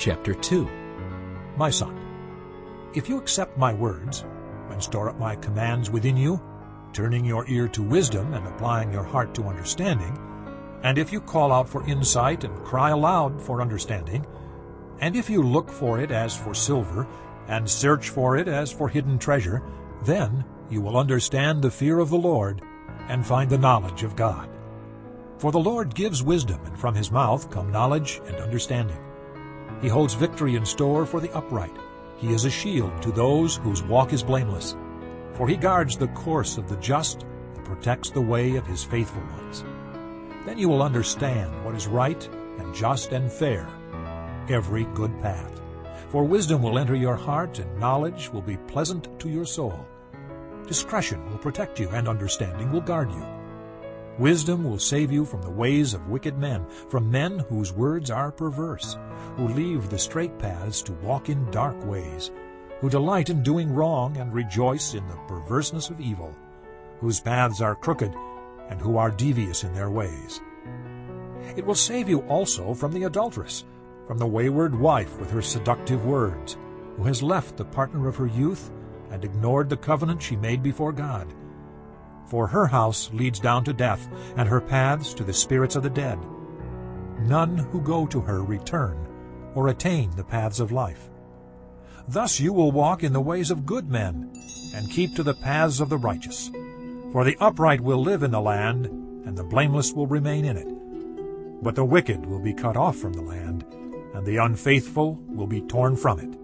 Chapter 2 My son, if you accept my words, and store up my commands within you, turning your ear to wisdom and applying your heart to understanding, and if you call out for insight and cry aloud for understanding, and if you look for it as for silver, and search for it as for hidden treasure, then you will understand the fear of the Lord, and find the knowledge of God. For the Lord gives wisdom, and from his mouth come knowledge and understanding. He holds victory in store for the upright. He is a shield to those whose walk is blameless. For he guards the course of the just and protects the way of his faithful ones. Then you will understand what is right and just and fair, every good path. For wisdom will enter your heart, and knowledge will be pleasant to your soul. Discretion will protect you, and understanding will guard you. Wisdom will save you from the ways of wicked men, from men whose words are perverse, who leave the straight paths to walk in dark ways, who delight in doing wrong and rejoice in the perverseness of evil, whose paths are crooked and who are devious in their ways. It will save you also from the adulteress, from the wayward wife with her seductive words, who has left the partner of her youth and ignored the covenant she made before God. For her house leads down to death, and her paths to the spirits of the dead. None who go to her return or attain the paths of life. Thus you will walk in the ways of good men, and keep to the paths of the righteous. For the upright will live in the land, and the blameless will remain in it. But the wicked will be cut off from the land, and the unfaithful will be torn from it.